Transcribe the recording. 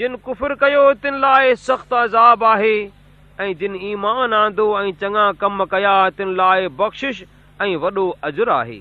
جن ڪفر ڪيو تن لاءِ سخت عذاب آهي. ۽ جن ايمان آندو ۽ چڱا ڪم ڪيا تن لاءِ بخشش ۽ وڏو اجر آهي.